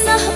있어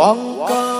王刚。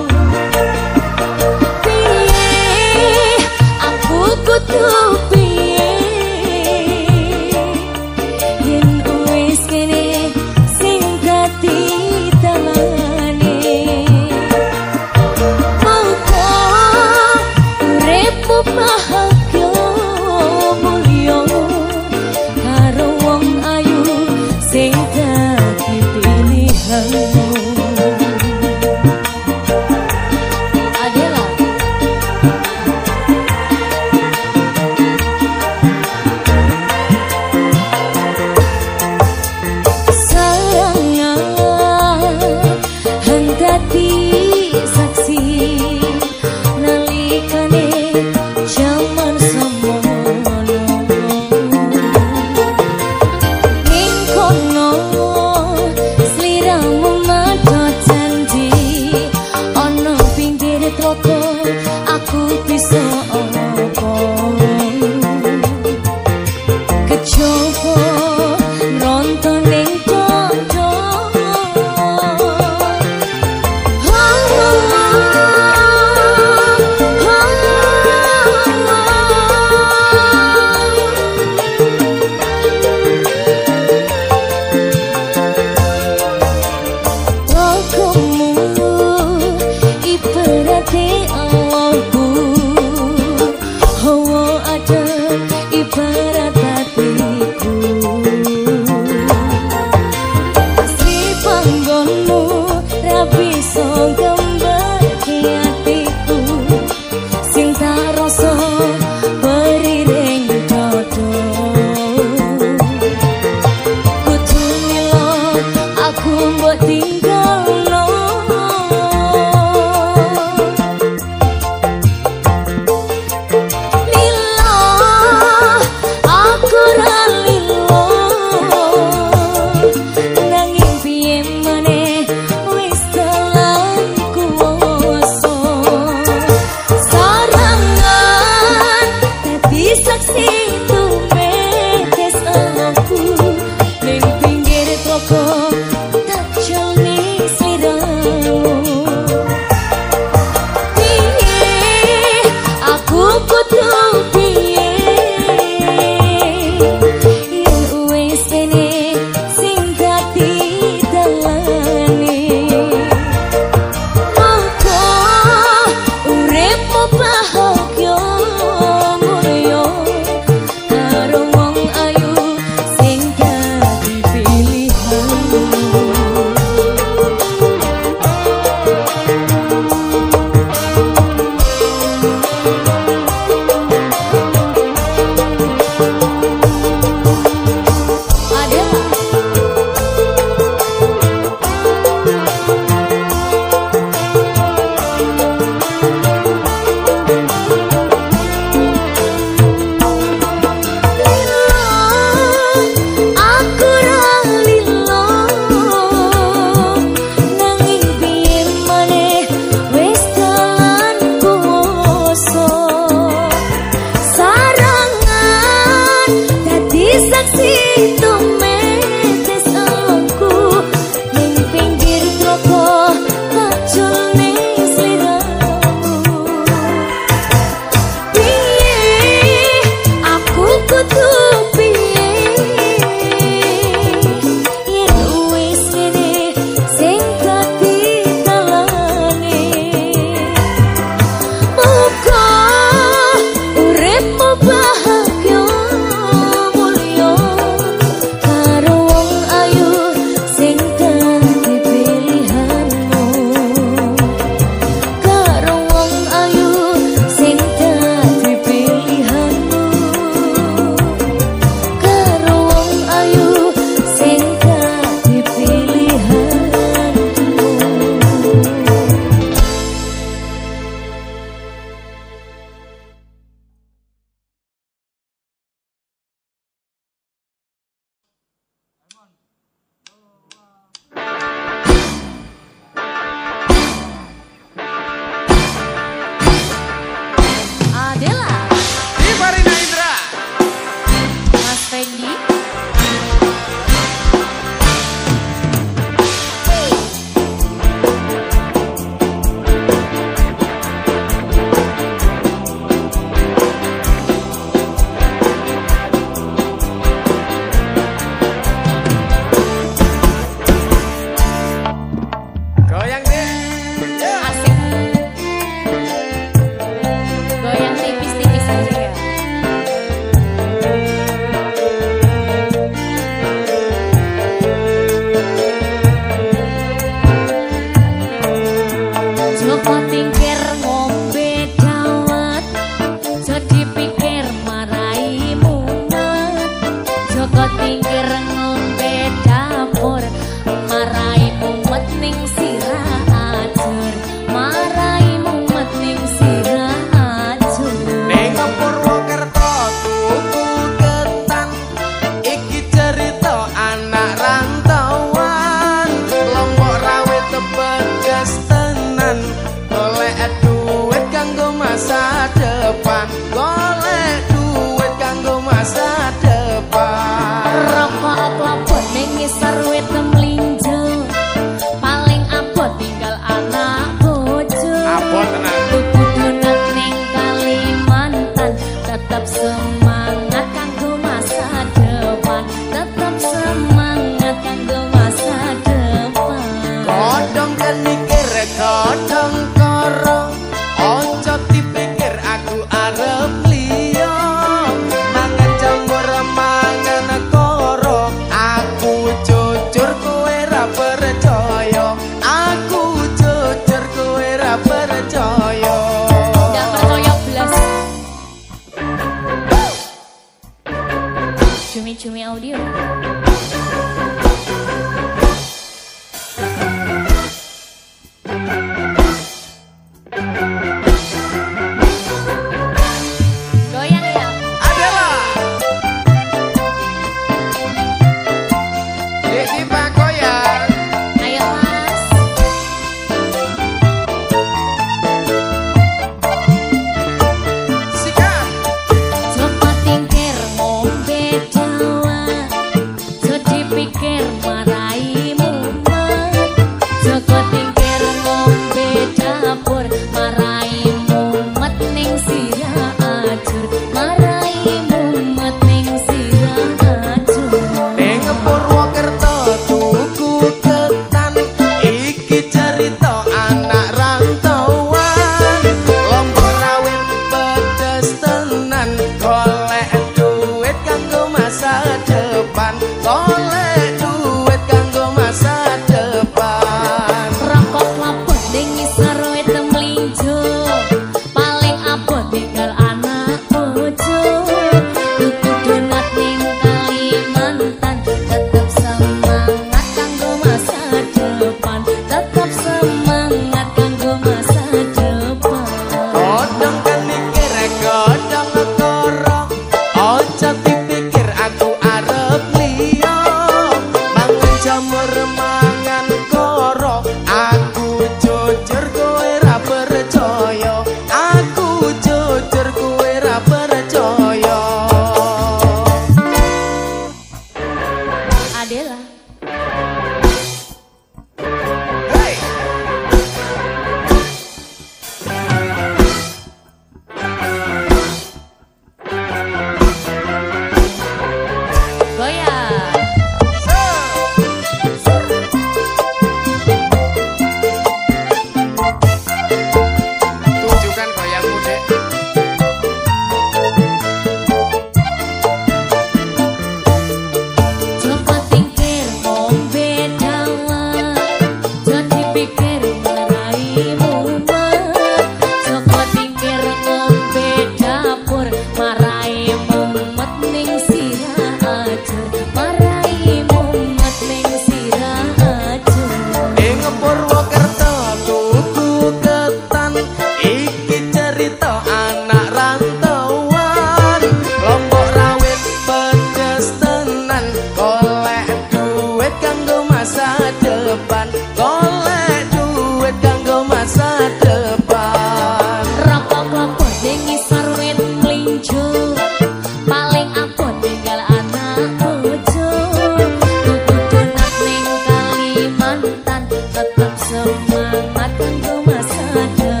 semangat kanggo masa ada.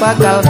bakal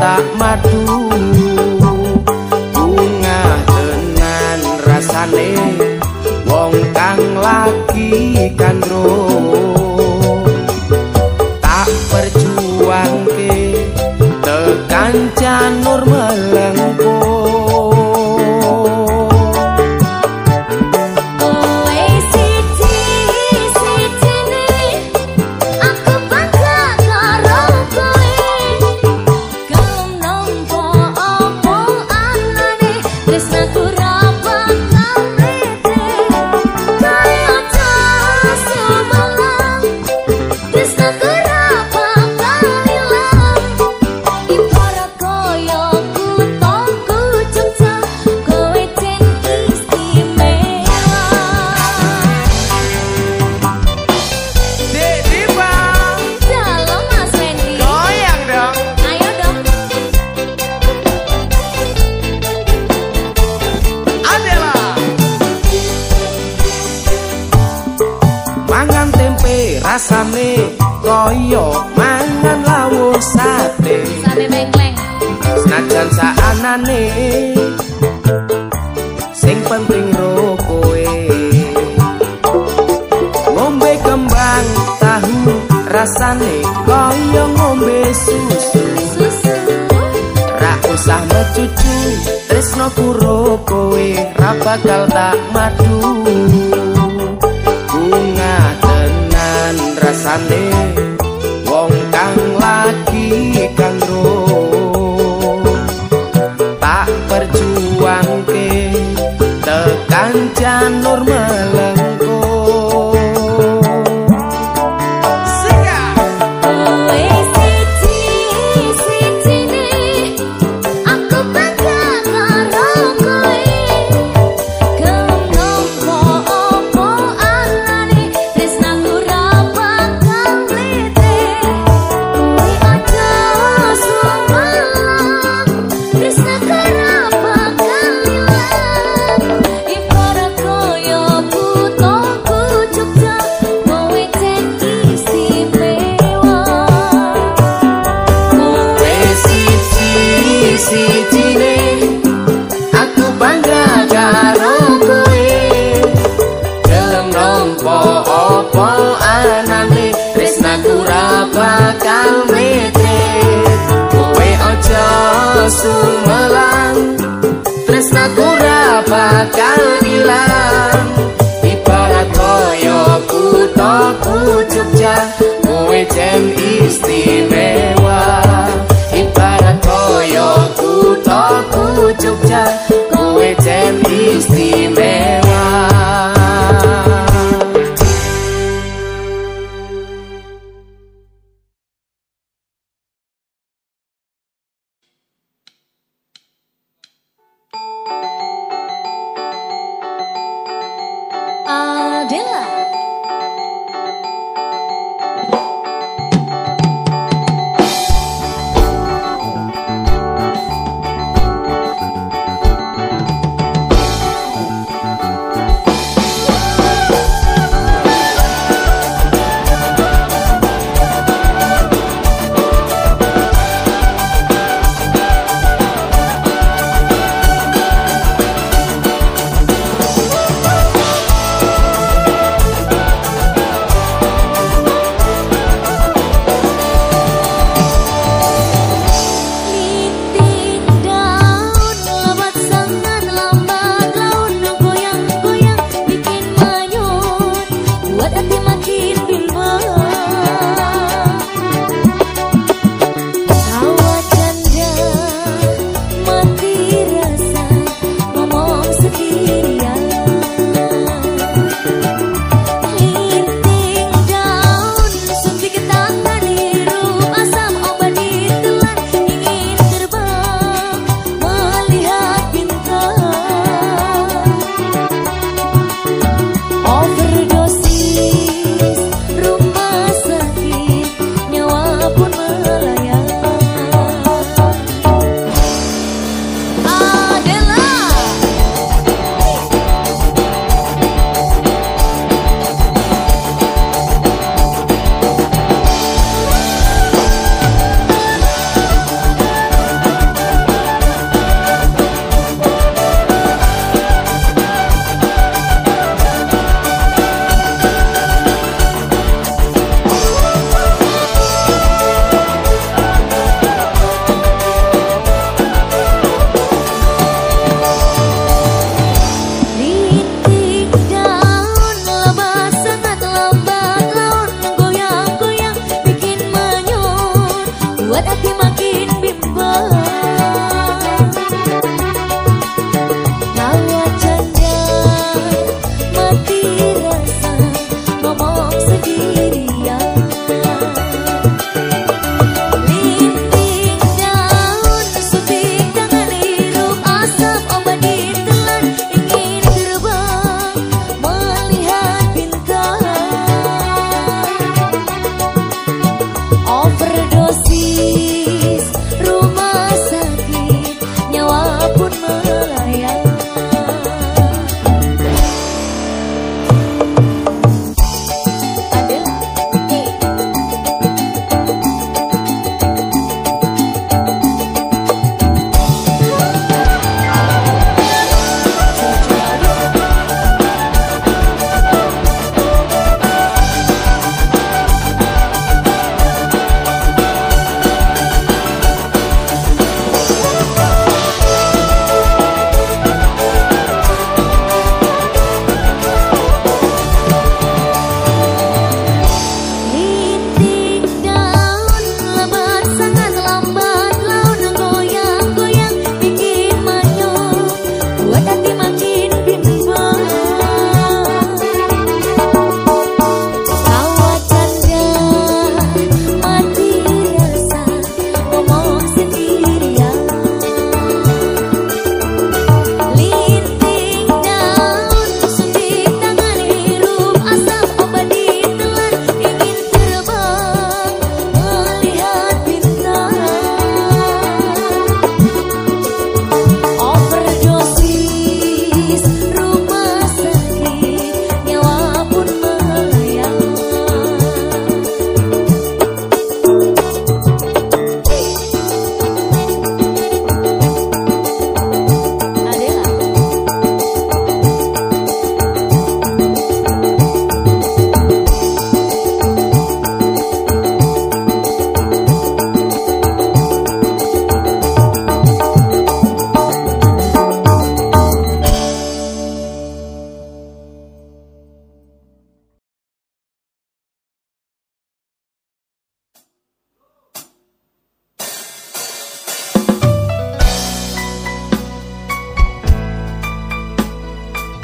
sing penting ro kowe ngombe kembang tahu rasane kaya ngombe susu ra usah mecucu tresno puro kowe ra bakal tak madu bunga tenan rasane Janur melek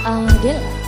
Uh, Adela